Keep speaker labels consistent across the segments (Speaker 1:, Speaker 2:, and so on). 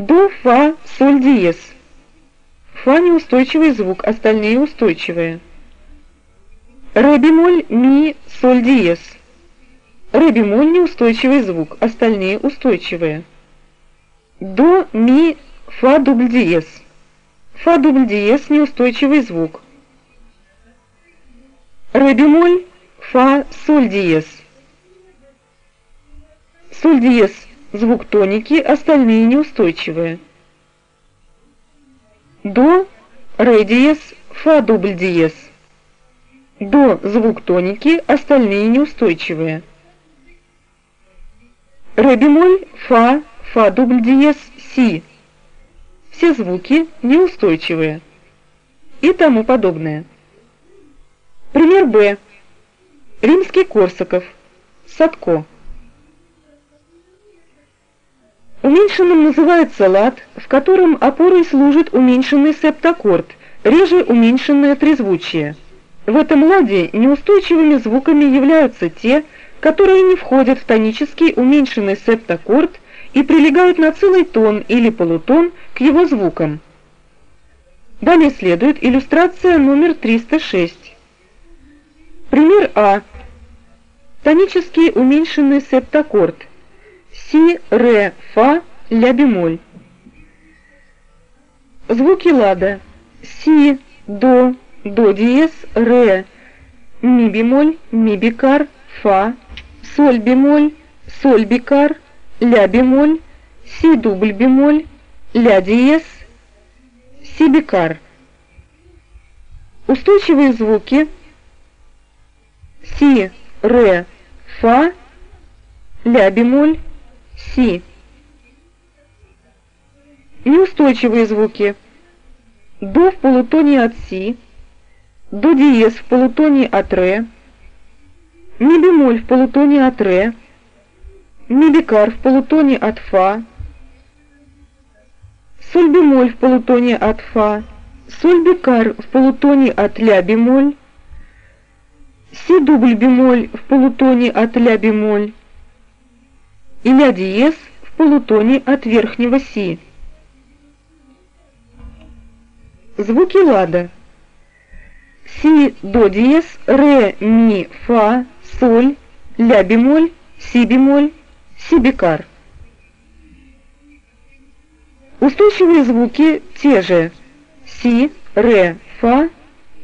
Speaker 1: До, фа, соль диез. Фа неустойчивый звук, остальные устойчивые. Ре бемоль, ми, соль диез. Ре бемоль неустойчивый звук, остальные устойчивые. До, ми, фа дубль диез. Фа дубль диез неустойчивый звук. Ре бемоль, фа, соль диез. Соль диез звук тоники, остальные неустойчивые. До, ре диез, фа дубль диез. До звук тоники, остальные неустойчивые. Ре бемоль, фа, фа дубль диез, си. Все звуки неустойчивые. И тому подобное. Пример Б. Римский Корсаков. Садко. Уменьшенным называется лад, в котором опорой служит уменьшенный септаккорд, реже уменьшенное трезвучие. В этом ладе неустойчивыми звуками являются те, которые не входят в тонический уменьшенный септаккорд и прилегают на целый тон или полутон к его звукам. Далее следует иллюстрация номер 306. Пример А. Тонический уменьшенный септаккорд – си, ре, фа, ля бемоль. Звуки лада. Си, до, до диез, ре, ми бемоль, ми бикар, фа, соль бемоль, соль бикар, ля бемоль, си дубль бемоль, ля диез, си бикар. Устойчивые звуки си, ре, фа, ля бемоль, си. Неустойчивые звуки. До в полутоне от си, до диез в полутоне от ре, ми бемоль в полутоне от ре, ми бикар в полутоне от фа, соль бемоль в полутоне от фа, соль бикар в полутоне от ля бемоль, си дубль бемоль в полутоне от ля бемоль, и ля диез в полутоне от верхнего си. Звуки лада. Си, до диез, ре, ми, фа, соль, ля бемоль, си бемоль, си бикар. Устойчивые звуки те же. Си, ре, фа,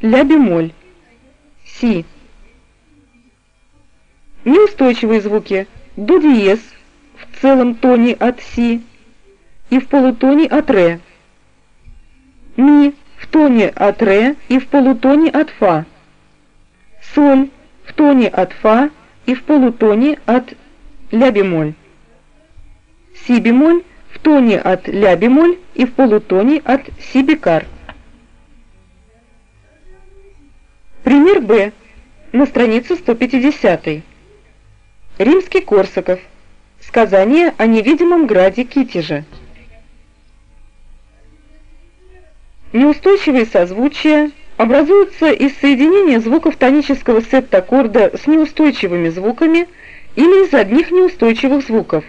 Speaker 1: ля бемоль, си. Неустойчивые звуки до диез, в целом тоне от си и в полутоне от ре. Ми в тоне от ре и в полутоне от фа. Соль в тоне от фа и в полутоне от ля бемоль. Си бемоль в тоне от ля бемоль и в полутоне от си бикар. Пример Б на странице 150. Римский Корсаков. Сказание о невидимом граде Китежа. Неустойчивые созвучия образуются из соединения звуков тонического септаккорда с неустойчивыми звуками или из одних неустойчивых звуков.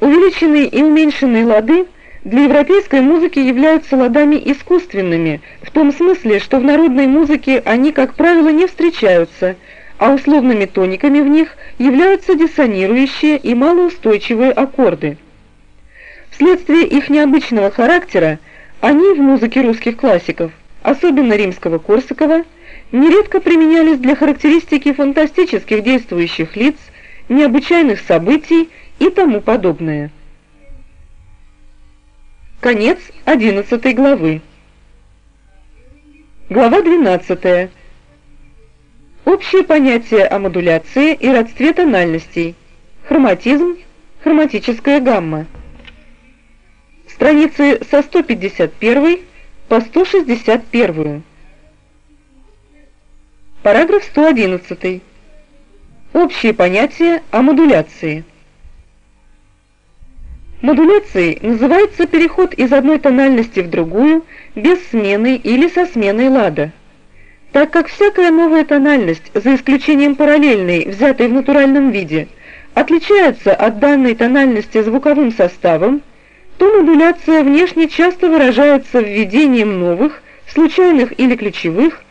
Speaker 1: Увеличенные и уменьшенные лады для европейской музыки являются ладами искусственными, в том смысле, что в народной музыке они, как правило, не встречаются – а условными тониками в них являются диссонирующие и малоустойчивые аккорды. Вследствие их необычного характера они в музыке русских классиков, особенно римского Корсакова, нередко применялись для характеристики фантастических действующих лиц, необычайных событий и тому подобное. Конец 11 главы. Глава 12. Общее понятие о модуляции и родстве тональностей. Хроматизм, хроматическая гамма. Страницы со 151 по 161. Параграф 111. Общее понятие о модуляции. Модуляцией называется переход из одной тональности в другую без смены или со сменой лада так как всякая новая тональность, за исключением параллельной, взятой в натуральном виде, отличается от данной тональности звуковым составом, то модуляция внешне часто выражается введением новых, случайных или ключевых,